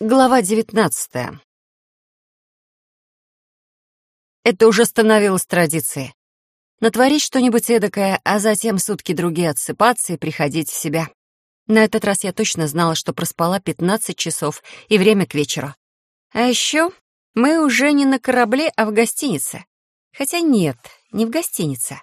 Глава девятнадцатая. Это уже становилось традицией. Натворить что-нибудь эдакое, а затем сутки-другие отсыпаться и приходить в себя. На этот раз я точно знала, что проспала 15 часов и время к вечеру. А еще мы уже не на корабле, а в гостинице. Хотя нет, не в гостинице.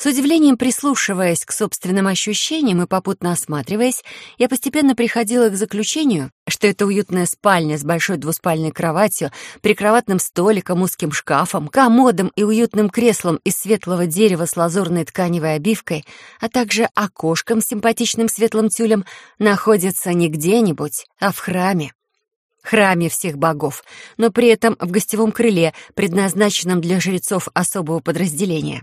С удивлением прислушиваясь к собственным ощущениям и попутно осматриваясь, я постепенно приходила к заключению, что это уютная спальня с большой двуспальной кроватью, прикроватным столиком, узким шкафом, комодом и уютным креслом из светлого дерева с лазурной тканевой обивкой, а также окошком с симпатичным светлым тюлем, находится не где-нибудь, а в храме. Храме всех богов, но при этом в гостевом крыле, предназначенном для жрецов особого подразделения.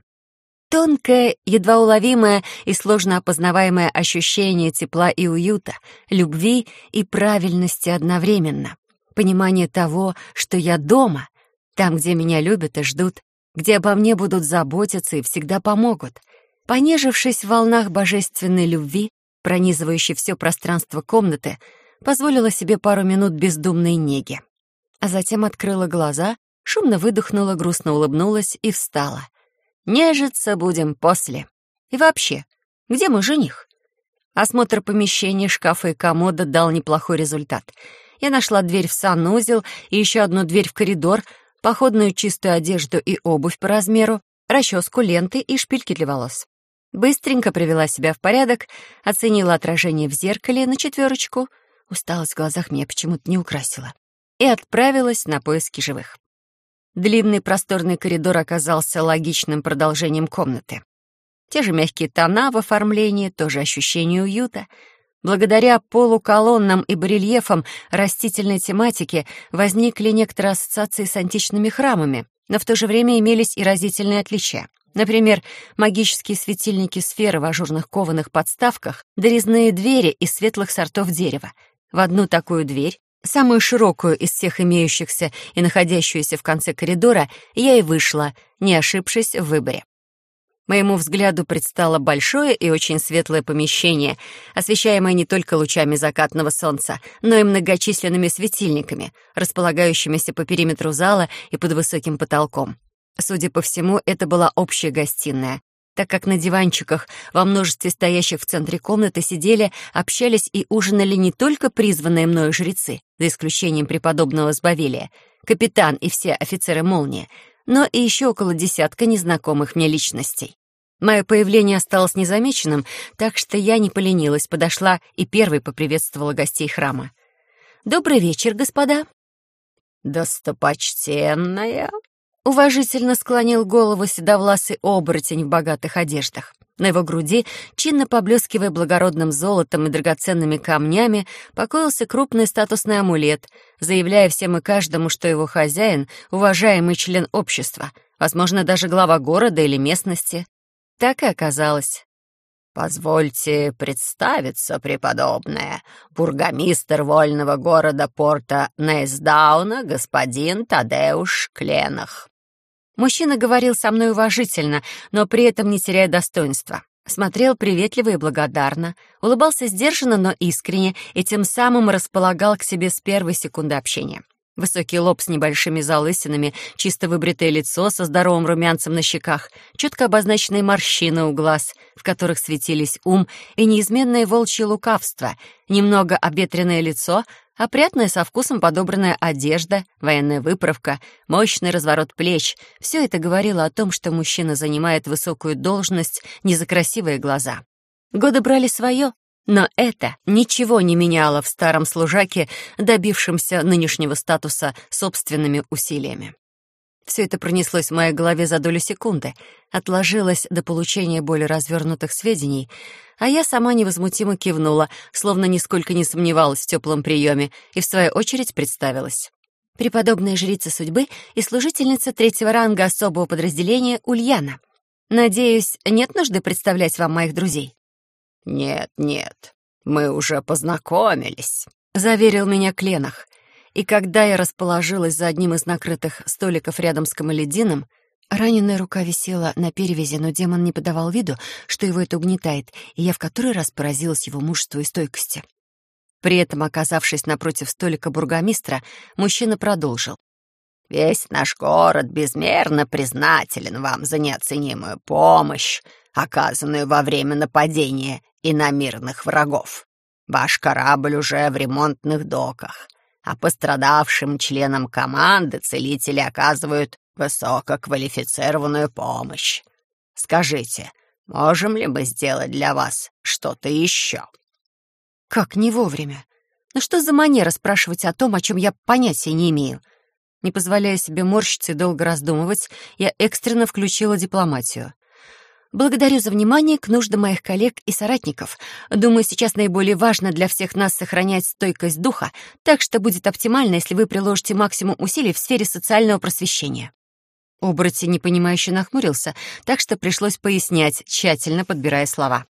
Тонкое, едва уловимое и сложно опознаваемое ощущение тепла и уюта, любви и правильности одновременно. Понимание того, что я дома, там, где меня любят и ждут, где обо мне будут заботиться и всегда помогут. Понежившись в волнах божественной любви, пронизывающей все пространство комнаты, позволила себе пару минут бездумной неги. А затем открыла глаза, шумно выдохнула, грустно улыбнулась и встала — Нежиться будем после. И вообще, где мой жених? Осмотр помещения, шкафа и комода дал неплохой результат. Я нашла дверь в санузел и еще одну дверь в коридор, походную чистую одежду и обувь по размеру, расческу, ленты и шпильки для волос. Быстренько привела себя в порядок, оценила отражение в зеркале на четверочку, усталость в глазах меня почему-то не украсила, и отправилась на поиски живых. Длинный просторный коридор оказался логичным продолжением комнаты. Те же мягкие тона в оформлении, тоже ощущение уюта. Благодаря полуколоннам и барельефам растительной тематики возникли некоторые ассоциации с античными храмами, но в то же время имелись и разительные отличия. Например, магические светильники сферы в ажурных кованых подставках, дорезные двери из светлых сортов дерева. В одну такую дверь Самую широкую из всех имеющихся и находящуюся в конце коридора я и вышла, не ошибшись в выборе. Моему взгляду предстало большое и очень светлое помещение, освещаемое не только лучами закатного солнца, но и многочисленными светильниками, располагающимися по периметру зала и под высоким потолком. Судя по всему, это была общая гостиная, так как на диванчиках во множестве стоящих в центре комнаты сидели, общались и ужинали не только призванные мною жрецы, за исключением преподобного Сбавелия, капитан и все офицеры «Молнии», но и еще около десятка незнакомых мне личностей. Мое появление осталось незамеченным, так что я не поленилась, подошла и первой поприветствовала гостей храма. «Добрый вечер, господа!» «Достопочтенная!» Уважительно склонил голову седовласый оборотень в богатых одеждах. На его груди, чинно поблескивая благородным золотом и драгоценными камнями, покоился крупный статусный амулет, заявляя всем и каждому, что его хозяин — уважаемый член общества, возможно, даже глава города или местности. Так и оказалось. «Позвольте представиться, преподобная, бургомистр вольного города порта Нейсдауна, господин Тадеуш Кленах». Мужчина говорил со мной уважительно, но при этом не теряя достоинства. Смотрел приветливо и благодарно, улыбался сдержанно, но искренне, и тем самым располагал к себе с первой секунды общения. Высокий лоб с небольшими залысинами, чисто выбритое лицо со здоровым румянцем на щеках, четко обозначенные морщины у глаз, в которых светились ум и неизменное волчье лукавство, немного обветренное лицо, Опрятная, со вкусом подобранная одежда, военная выправка, мощный разворот плеч — все это говорило о том, что мужчина занимает высокую должность не за красивые глаза. Годы брали свое, но это ничего не меняло в старом служаке, добившемся нынешнего статуса собственными усилиями. Все это пронеслось в моей голове за долю секунды, отложилось до получения более развернутых сведений, а я сама невозмутимо кивнула, словно нисколько не сомневалась в теплом приеме, и в свою очередь представилась. Преподобная жрица судьбы и служительница третьего ранга особого подразделения Ульяна. Надеюсь, нет нужды представлять вам моих друзей? «Нет, нет, мы уже познакомились», — заверил меня Кленах и когда я расположилась за одним из накрытых столиков рядом с Камаледином, раненая рука висела на перевязи, но демон не подавал виду, что его это угнетает, и я в который раз поразилась его мужеству и стойкости. При этом, оказавшись напротив столика бургомистра, мужчина продолжил. «Весь наш город безмерно признателен вам за неоценимую помощь, оказанную во время нападения и на мирных врагов. Ваш корабль уже в ремонтных доках, а пострадавшим членам команды целители оказывают высококвалифицированную помощь. Скажите, можем ли мы сделать для вас что-то еще?» Как не вовремя? Ну что за манера спрашивать о том, о чем я понятия не имею? Не позволяя себе морщиться и долго раздумывать, я экстренно включила дипломатию. Благодарю за внимание к нуждам моих коллег и соратников. Думаю, сейчас наиболее важно для всех нас сохранять стойкость духа, так что будет оптимально, если вы приложите максимум усилий в сфере социального просвещения. Оборотень непонимающе нахмурился, так что пришлось пояснять, тщательно подбирая слова.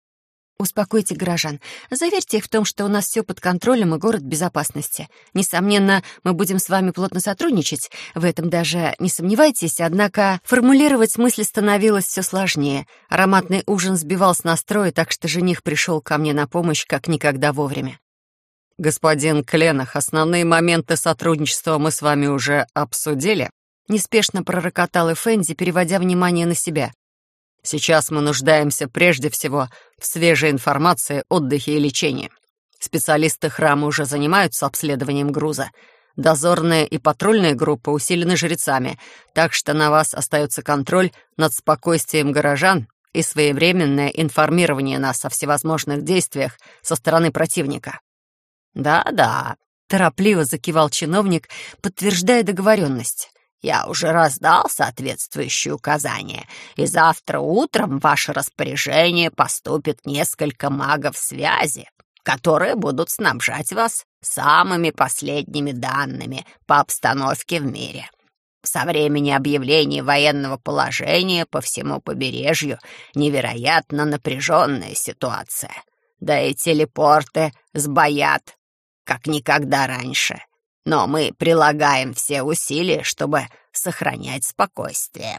Успокойте горожан. Заверьте их в том, что у нас все под контролем и город в безопасности. Несомненно, мы будем с вами плотно сотрудничать, в этом даже не сомневайтесь, однако формулировать мысли становилось все сложнее. Ароматный ужин сбивал с настроя, так что жених пришел ко мне на помощь как никогда вовремя. «Господин Кленах, основные моменты сотрудничества мы с вами уже обсудили», неспешно пророкотал Эфенди, переводя внимание на себя. Сейчас мы нуждаемся прежде всего в свежей информации, отдыхе и лечении. Специалисты храма уже занимаются обследованием груза. Дозорная и патрульная группа усилены жрецами, так что на вас остается контроль над спокойствием горожан и своевременное информирование нас о всевозможных действиях со стороны противника. «Да-да», — торопливо закивал чиновник, подтверждая договоренность. Я уже раздал соответствующие указания, и завтра утром в ваше распоряжение поступит несколько магов связи, которые будут снабжать вас самыми последними данными по обстановке в мире. Со времени объявления военного положения по всему побережью невероятно напряженная ситуация. Да и телепорты сбоят, как никогда раньше но мы прилагаем все усилия, чтобы сохранять спокойствие».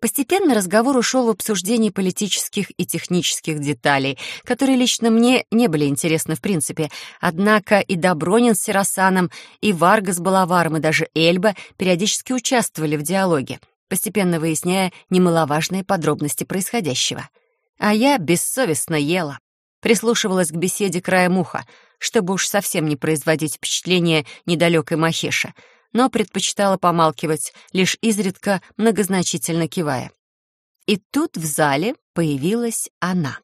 Постепенно разговор ушел в обсуждение политических и технических деталей, которые лично мне не были интересны в принципе. Однако и Добронин с Сиросаном, и Варга с Балаваром, и даже Эльба периодически участвовали в диалоге, постепенно выясняя немаловажные подробности происходящего. А я бессовестно ела, прислушивалась к беседе краем уха — чтобы уж совсем не производить впечатление недалекой Махеша, но предпочитала помалкивать, лишь изредка многозначительно кивая. И тут в зале появилась она.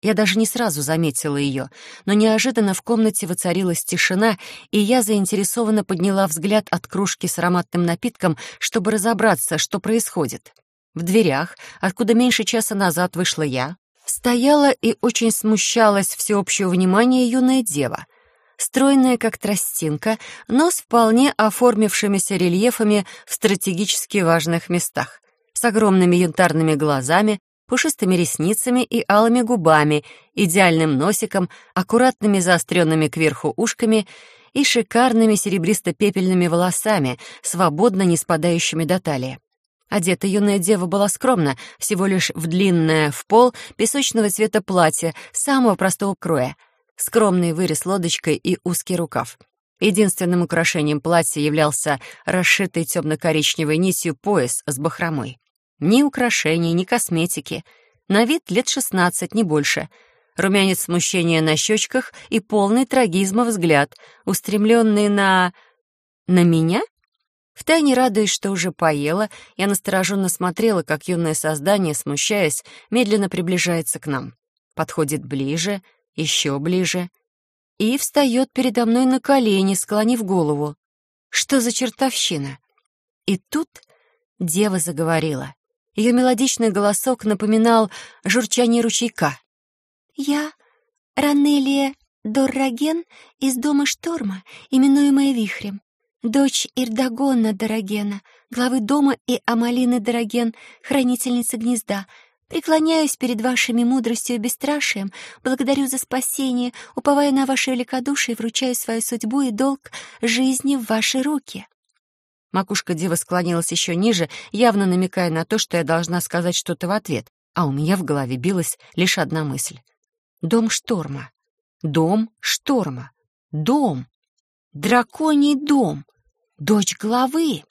Я даже не сразу заметила ее, но неожиданно в комнате воцарилась тишина, и я заинтересованно подняла взгляд от кружки с ароматным напитком, чтобы разобраться, что происходит. В дверях, откуда меньше часа назад вышла я, Стояла и очень смущалась всеобщего внимания юная дева. Стройная, как тростинка, но с вполне оформившимися рельефами в стратегически важных местах, с огромными янтарными глазами, пушистыми ресницами и алыми губами, идеальным носиком, аккуратными заостренными кверху ушками и шикарными серебристо-пепельными волосами, свободно не спадающими до талии. Одета юная дева была скромна, всего лишь в длинное в пол песочного цвета платье самого простого кроя, скромный вырез лодочкой и узкий рукав. Единственным украшением платья являлся расшитый темно-коричневой нитью пояс с бахромой. Ни украшений, ни косметики. На вид лет шестнадцать, не больше. Румянец смущения на щечках и полный трагизма взгляд, устремленный на... на меня? Втайне радуясь, что уже поела, я настороженно смотрела, как юное создание, смущаясь, медленно приближается к нам. Подходит ближе, еще ближе. И встает передо мной на колени, склонив голову. Что за чертовщина? И тут дева заговорила. Ее мелодичный голосок напоминал журчание ручейка. «Я Ранелия Дорраген из дома Шторма, именуемая Вихрем дочь Ирдагона Дорогена, главы дома и Амалины Дороген, хранительницы гнезда, преклоняюсь перед вашими мудростью и бесстрашием, благодарю за спасение, уповая на ваше великодушие, вручаю свою судьбу и долг жизни в ваши руки». Макушка девы склонилась еще ниже, явно намекая на то, что я должна сказать что-то в ответ, а у меня в голове билась лишь одна мысль. «Дом шторма. Дом шторма. Дом. Драконий дом. Дочь главы.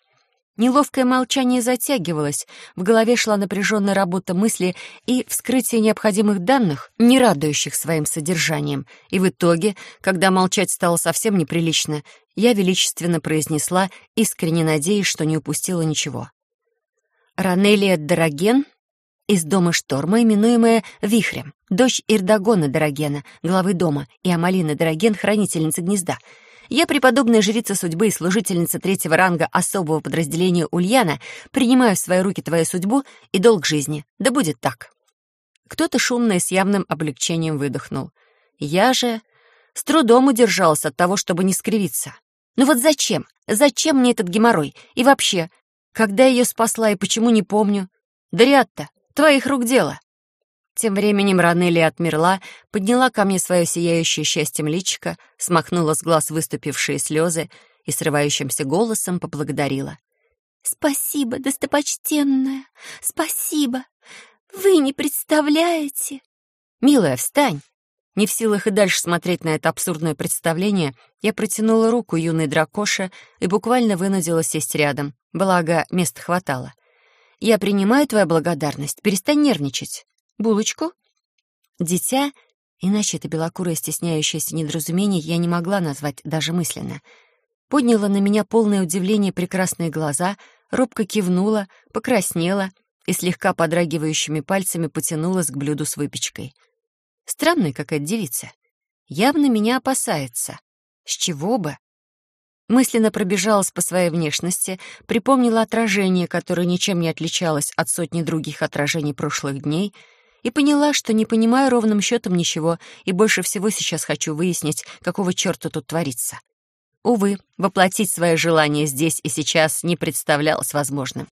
Неловкое молчание затягивалось, в голове шла напряженная работа мысли и вскрытие необходимых данных, не радующих своим содержанием. И в итоге, когда молчать стало совсем неприлично, я величественно произнесла, искренне надеясь, что не упустила ничего. Ранелия Дороген из дома Шторма, именуемая Вихрем, дочь Ирдагона Дорогена, главы дома, и Амалины Дороген, хранительницы гнезда — я, преподобная жрица судьбы и служительница третьего ранга особого подразделения Ульяна, принимаю в свои руки твою судьбу и долг жизни. Да будет так. Кто-то шумно и с явным облегчением выдохнул. Я же с трудом удержалась от того, чтобы не скривиться. Ну вот зачем? Зачем мне этот геморрой? И вообще, когда ее спасла и почему не помню? Дариатта, твоих рук дело. Тем временем Ранелли отмерла, подняла ко мне свое сияющее счастьем личико, смахнула с глаз выступившие слезы и срывающимся голосом поблагодарила. «Спасибо, достопочтенная, спасибо! Вы не представляете!» «Милая, встань!» Не в силах и дальше смотреть на это абсурдное представление, я протянула руку юной дракоше и буквально вынудила сесть рядом, благо места хватало. «Я принимаю твою благодарность, перестань нервничать». Булочку? Дитя, иначе это белокурое стесняющееся недоразумение я не могла назвать даже мысленно, подняла на меня полное удивление прекрасные глаза, робко кивнула, покраснела и слегка подрагивающими пальцами потянулась к блюду с выпечкой. Странная какая-то девица. Явно меня опасается. С чего бы? Мысленно пробежалась по своей внешности, припомнила отражение, которое ничем не отличалось от сотни других отражений прошлых дней — и поняла, что не понимаю ровным счетом ничего, и больше всего сейчас хочу выяснить, какого черта тут творится. Увы, воплотить свое желание здесь и сейчас не представлялось возможным.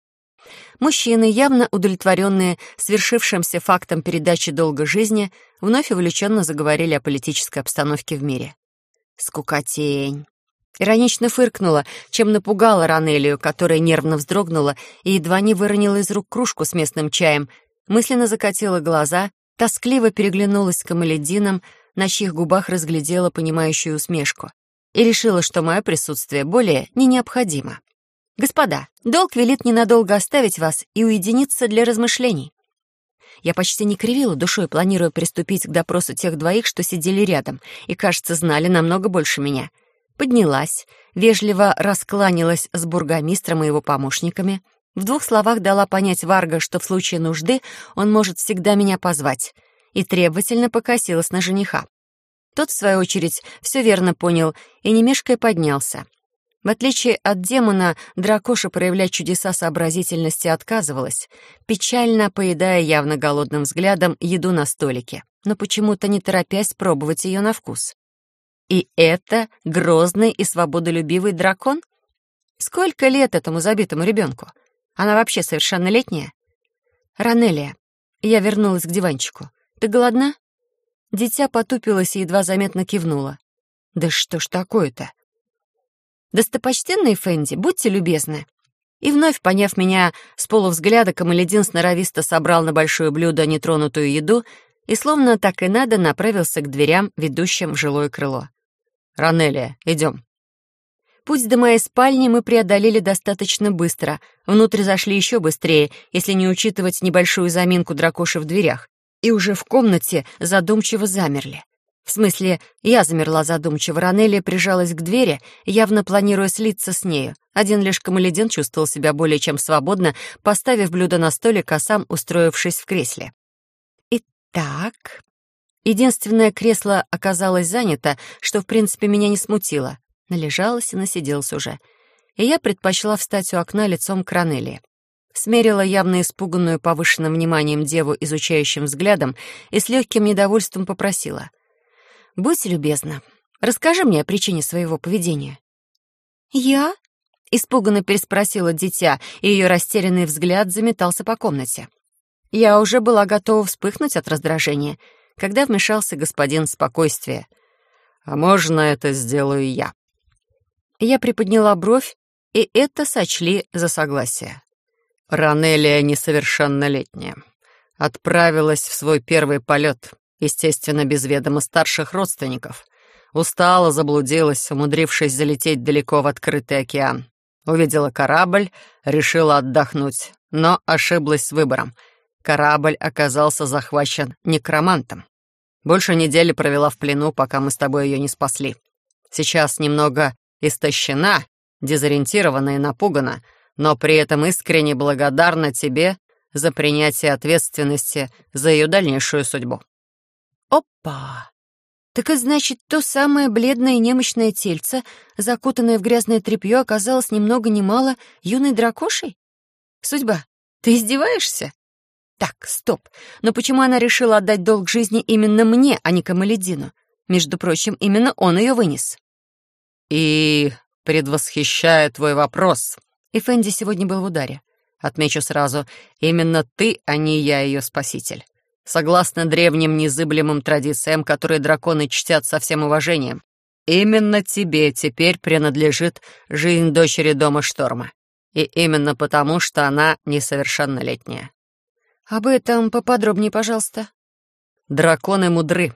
Мужчины, явно удовлетворенные свершившимся фактом передачи долга жизни, вновь увлеченно заговорили о политической обстановке в мире. Скукотень. Иронично фыркнула, чем напугала Ранелию, которая нервно вздрогнула и едва не выронила из рук кружку с местным чаем, мысленно закатила глаза, тоскливо переглянулась с Камаледином, на чьих губах разглядела понимающую усмешку, и решила, что мое присутствие более не необходимо. «Господа, долг велит ненадолго оставить вас и уединиться для размышлений». Я почти не кривила душой, планируя приступить к допросу тех двоих, что сидели рядом, и, кажется, знали намного больше меня. Поднялась, вежливо раскланялась с бургомистром и его помощниками — в двух словах дала понять Варга, что в случае нужды он может всегда меня позвать, и требовательно покосилась на жениха. Тот, в свою очередь, все верно понял и немешкой поднялся. В отличие от демона, дракоша проявлять чудеса сообразительности отказывалась, печально поедая явно голодным взглядом еду на столике, но почему-то не торопясь пробовать ее на вкус. И это грозный и свободолюбивый дракон? Сколько лет этому забитому ребенку? Она вообще совершеннолетняя? Ранелия. Я вернулась к диванчику. Ты голодна? Дитя потупилось и едва заметно кивнула. Да что ж такое-то? Достопочтенные Фэнди, будьте любезны. И вновь, поняв меня с полувзгляда, Камаледин сноровисто собрал на большое блюдо нетронутую еду и, словно так и надо, направился к дверям, ведущим в жилое крыло. «Ранелия, идем». Путь до моей спальни мы преодолели достаточно быстро. Внутрь зашли еще быстрее, если не учитывать небольшую заминку дракоши в дверях. И уже в комнате задумчиво замерли. В смысле, я замерла задумчиво, Ранелия прижалась к двери, явно планируя слиться с нею. Один лишь Камаледин чувствовал себя более чем свободно, поставив блюдо на столик, а сам устроившись в кресле. Итак... Единственное кресло оказалось занято, что, в принципе, меня не смутило. Належалась и насиделась уже. И я предпочла встать у окна лицом к Ранелии. Смерила явно испуганную повышенным вниманием деву изучающим взглядом и с легким недовольством попросила. «Будь любезна, расскажи мне о причине своего поведения». «Я?» — испуганно переспросила дитя, и ее растерянный взгляд заметался по комнате. Я уже была готова вспыхнуть от раздражения, когда вмешался господин спокойствия. «А можно это сделаю я?» Я приподняла бровь, и это сочли за согласие. Ранелия несовершеннолетняя. Отправилась в свой первый полет, естественно, без ведома старших родственников. Устала, заблудилась, умудрившись залететь далеко в открытый океан. Увидела корабль, решила отдохнуть, но ошиблась с выбором. Корабль оказался захвачен некромантом. Больше недели провела в плену, пока мы с тобой ее не спасли. Сейчас немного истощена, дезориентирована и напугана, но при этом искренне благодарна тебе за принятие ответственности за ее дальнейшую судьбу». «Опа! Так и значит, то самое бледное и немощное тельце, закутанное в грязное тряпье, оказалось ни много ни мало юной дракошей? Судьба, ты издеваешься? Так, стоп. Но почему она решила отдать долг жизни именно мне, а не Камаледину? Между прочим, именно он ее вынес. И, предвосхищая твой вопрос... И Фэнди сегодня был в ударе. Отмечу сразу, именно ты, а не я ее спаситель. Согласно древним незыблемым традициям, которые драконы чтят со всем уважением, именно тебе теперь принадлежит жизнь дочери Дома Шторма. И именно потому, что она несовершеннолетняя. Об этом поподробнее, пожалуйста. Драконы мудры,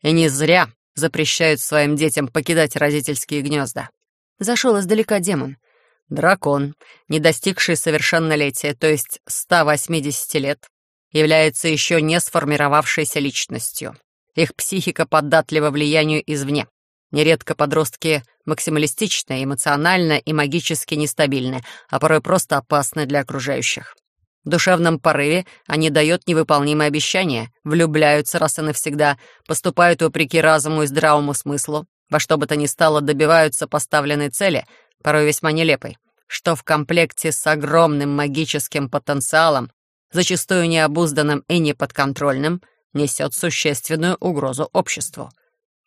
и не зря запрещают своим детям покидать родительские гнезда. Зашел издалека демон — Дракон, не достигший совершеннолетия, то есть 180 лет, является еще не сформировавшейся личностью. Их психика податлива влиянию извне. Нередко подростки максималистичны, эмоционально и магически нестабильны, а порой просто опасны для окружающих. В душевном порыве они дают невыполнимые обещания, влюбляются раз и навсегда, поступают вопреки разуму и здравому смыслу, во что бы то ни стало добиваются поставленной цели, порой весьма нелепой, что в комплекте с огромным магическим потенциалом, зачастую необузданным и неподконтрольным, несет существенную угрозу обществу.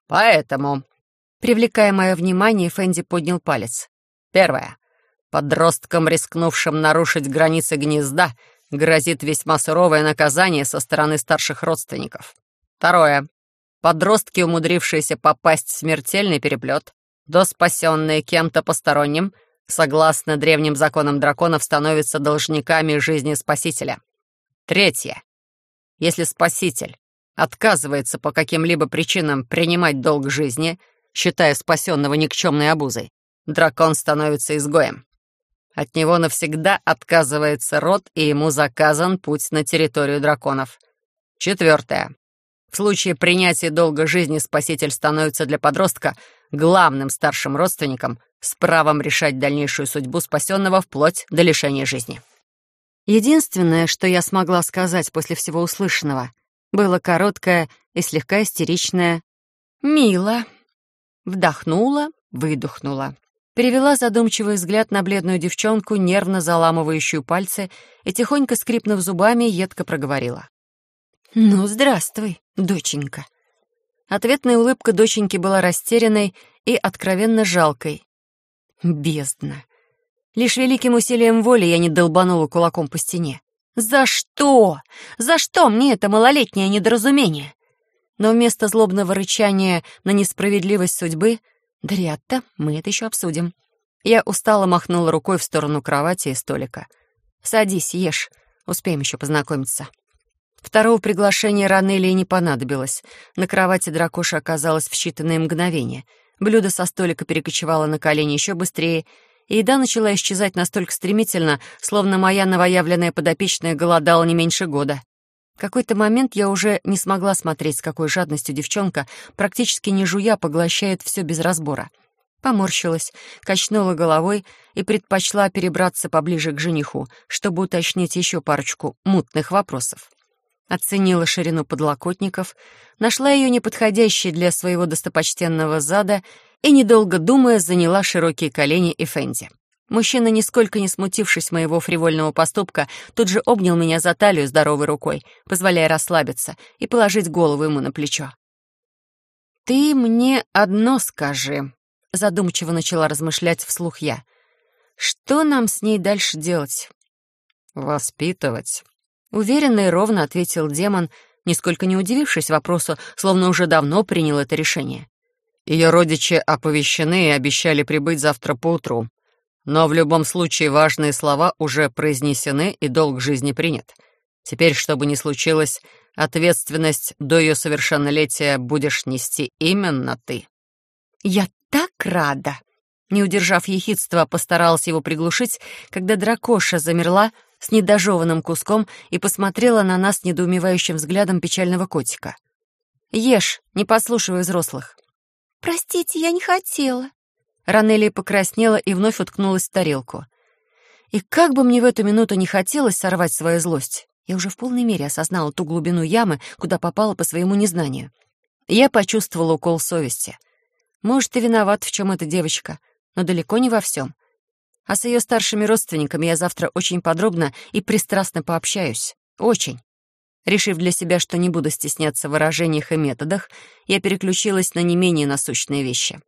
Поэтому, привлекая мое внимание, Фэнди поднял палец. Первое. Подросткам, рискнувшим нарушить границы гнезда, грозит весьма суровое наказание со стороны старших родственников. Второе. Подростки, умудрившиеся попасть в смертельный переплет, до спасенные кем-то посторонним, согласно древним законам драконов, становятся должниками жизни Спасителя. Третье. Если Спаситель отказывается по каким-либо причинам принимать долг жизни, считая спасенного никчемной обузой, дракон становится изгоем. От него навсегда отказывается род, и ему заказан путь на территорию драконов. Четвертое. В случае принятия долга жизни спаситель становится для подростка главным старшим родственником с правом решать дальнейшую судьбу спасенного вплоть до лишения жизни. Единственное, что я смогла сказать после всего услышанного, было короткое и слегка истеричное «Мило». Вдохнула, выдохнула. Перевела задумчивый взгляд на бледную девчонку, нервно заламывающую пальцы, и, тихонько скрипнув зубами, едко проговорила. «Ну, здравствуй, доченька». Ответная улыбка доченьки была растерянной и откровенно жалкой. Бездна. Лишь великим усилием воли я не долбанула кулаком по стене. «За что? За что мне это малолетнее недоразумение?» Но вместо злобного рычания на несправедливость судьбы «Дриатта, мы это еще обсудим». Я устало махнула рукой в сторону кровати и столика. «Садись, ешь, успеем еще познакомиться». Второго приглашения рано или не понадобилось. На кровати дракоша оказалась в считанные мгновения. Блюдо со столика перекочевало на колени еще быстрее, и еда начала исчезать настолько стремительно, словно моя новоявленная подопечная голодала не меньше года. Какой-то момент я уже не смогла смотреть, с какой жадностью девчонка, практически не жуя, поглощает все без разбора. Поморщилась, качнула головой и предпочла перебраться поближе к жениху, чтобы уточнить еще парочку мутных вопросов оценила ширину подлокотников, нашла ее неподходящей для своего достопочтенного зада и, недолго думая, заняла широкие колени и Фенди. Мужчина, нисколько не смутившись моего фривольного поступка, тут же обнял меня за талию здоровой рукой, позволяя расслабиться и положить голову ему на плечо. «Ты мне одно скажи», — задумчиво начала размышлять вслух я. «Что нам с ней дальше делать?» «Воспитывать», Уверенно и ровно ответил демон, нисколько не удивившись вопросу, словно уже давно принял это решение. Ее родичи оповещены и обещали прибыть завтра поутру. Но в любом случае важные слова уже произнесены и долг жизни принят. Теперь, что бы ни случилось, ответственность до ее совершеннолетия будешь нести именно ты. «Я так рада!» Не удержав ехидства, постаралась его приглушить, когда дракоша замерла с недожеванным куском и посмотрела на нас недоумевающим взглядом печального котика. «Ешь, не подслушивай взрослых». «Простите, я не хотела». Ранелия покраснела и вновь уткнулась в тарелку. И как бы мне в эту минуту не хотелось сорвать свою злость, я уже в полной мере осознала ту глубину ямы, куда попала по своему незнанию. Я почувствовала укол совести. Может, и виноват в чем эта девочка, но далеко не во всем. А с ее старшими родственниками я завтра очень подробно и пристрастно пообщаюсь. Очень. Решив для себя, что не буду стесняться в выражениях и методах, я переключилась на не менее насущные вещи.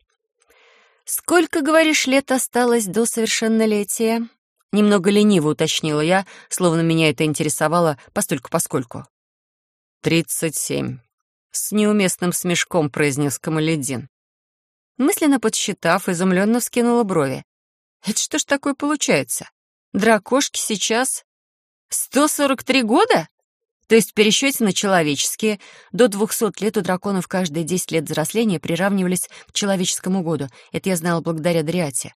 «Сколько, говоришь, лет осталось до совершеннолетия?» Немного лениво уточнила я, словно меня это интересовало постольку-поскольку. «Тридцать семь», — с неуместным смешком произнес Камаледин. Мысленно подсчитав, изумленно вскинула брови. «Это что ж такое получается? Дракошки сейчас 143 года?» То есть в пересчете на человеческие, до 200 лет у драконов каждые 10 лет взросления приравнивались к человеческому году. Это я знала благодаря Дриате.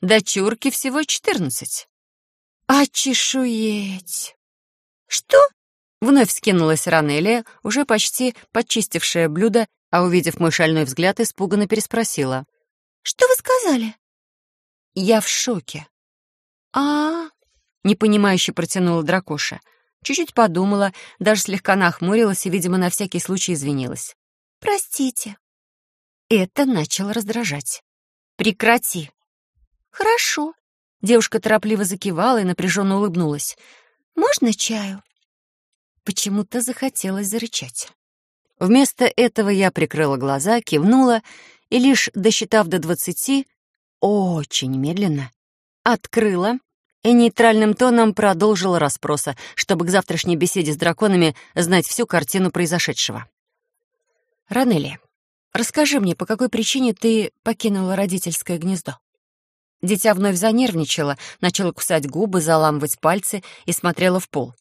Дочурки всего 14. «Очешуеть!» «Что?» Вновь скинулась Ранелия, уже почти подчистившая блюдо, а, увидев мой шальной взгляд, испуганно переспросила. «Что вы сказали?» «Я в шоке». «А-а-а!» непонимающе протянула дракоша. Чуть-чуть подумала, даже слегка нахмурилась и, видимо, на всякий случай извинилась. «Простите». Это начало раздражать. «Прекрати». «Хорошо». Девушка торопливо закивала и напряженно улыбнулась. «Можно чаю?» Почему-то захотелось зарычать. Вместо этого я прикрыла глаза, кивнула и, лишь досчитав до двадцати, очень медленно, открыла и нейтральным тоном продолжила расспроса, чтобы к завтрашней беседе с драконами знать всю картину произошедшего. «Ранелли, расскажи мне, по какой причине ты покинула родительское гнездо?» Дитя вновь занервничало, начало кусать губы, заламывать пальцы и смотрело в пол.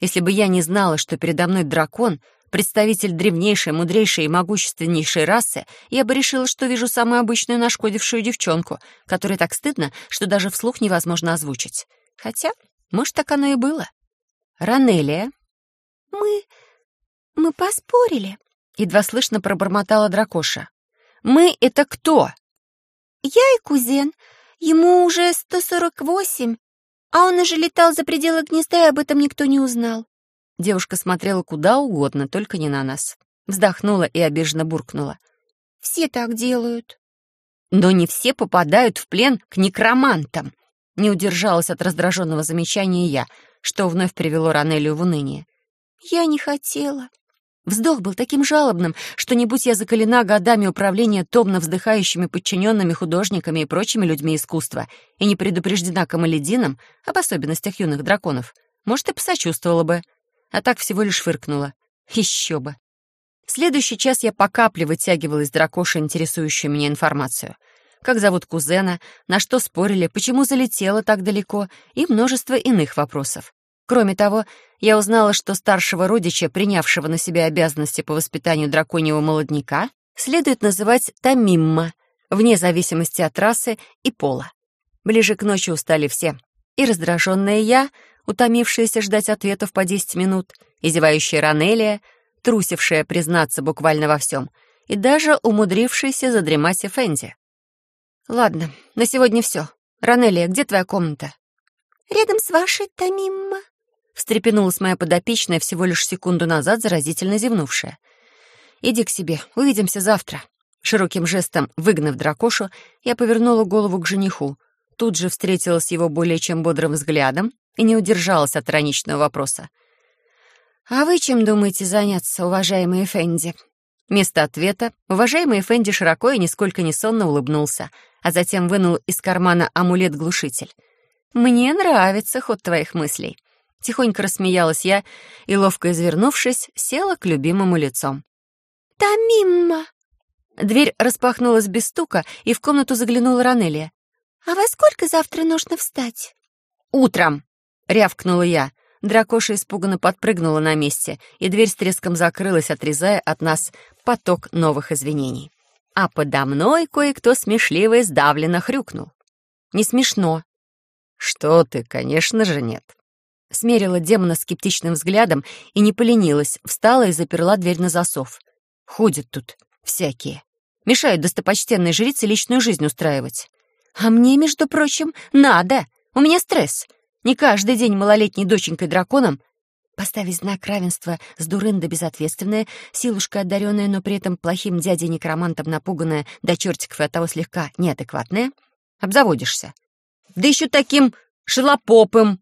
Если бы я не знала, что передо мной дракон, представитель древнейшей, мудрейшей и могущественнейшей расы, я бы решила, что вижу самую обычную нашкодившую девчонку, которой так стыдно, что даже вслух невозможно озвучить. Хотя, может, так оно и было. Ранелия. «Мы... мы поспорили», — едва слышно пробормотала дракоша. «Мы — это кто?» «Я и кузен. Ему уже сто сорок восемь, а он уже летал за пределы гнезда, и об этом никто не узнал. Девушка смотрела куда угодно, только не на нас. Вздохнула и обиженно буркнула. «Все так делают». «Но не все попадают в плен к некромантам», не удержалась от раздраженного замечания я, что вновь привело Ранелию в уныние. «Я не хотела». Вздох был таким жалобным, что не будь я закалена годами управления томно вздыхающими подчиненными художниками и прочими людьми искусства и не предупреждена Камаледином об особенностях юных драконов, может, и посочувствовала бы а так всего лишь фыркнула. Еще бы. В следующий час я по капле вытягивала из дракоши интересующую меня информацию. Как зовут кузена, на что спорили, почему залетела так далеко и множество иных вопросов. Кроме того, я узнала, что старшего родича, принявшего на себя обязанности по воспитанию драконьего молодняка, следует называть Тамимма, вне зависимости от расы и пола. Ближе к ночи устали все. И раздраженная я, утомившаяся ждать ответов по десять минут, изевающая Ранелия, трусившая признаться буквально во всем, и даже умудрившаяся задремать Эфенди. «Ладно, на сегодня все. Ранелия, где твоя комната?» «Рядом с вашей, Тамимма», — встрепенулась моя подопечная всего лишь секунду назад, заразительно зевнувшая. «Иди к себе, увидимся завтра». Широким жестом выгнав дракошу, я повернула голову к жениху, тут же встретилась его более чем бодрым взглядом и не удержалась от ироничного вопроса. «А вы чем думаете заняться, уважаемый Фенди?» Вместо ответа уважаемый Фенди широко и нисколько не сонно улыбнулся, а затем вынул из кармана амулет-глушитель. «Мне нравится ход твоих мыслей». Тихонько рассмеялась я и, ловко извернувшись, села к любимому лицом. «Тамимма!» Дверь распахнулась без стука, и в комнату заглянула Ранелия. «А во сколько завтра нужно встать?» «Утром!» — рявкнула я. Дракоша испуганно подпрыгнула на месте, и дверь с треском закрылась, отрезая от нас поток новых извинений. а подо мной кое-кто смешливо и сдавленно хрюкнул. Не смешно. «Что ты, конечно же, нет». Смерила демона скептичным взглядом и не поленилась, встала и заперла дверь на засов. Ходят тут всякие. Мешают достопочтенной жрице личную жизнь устраивать. А мне, между прочим, надо. У меня стресс. Не каждый день малолетней доченькой драконом поставить знак равенства с дурында безответственная, силушка одаренная, но при этом плохим дядей-некромантом напуганная до чертиков и оттого слегка неадекватная, обзаводишься. Да еще таким шелопопым.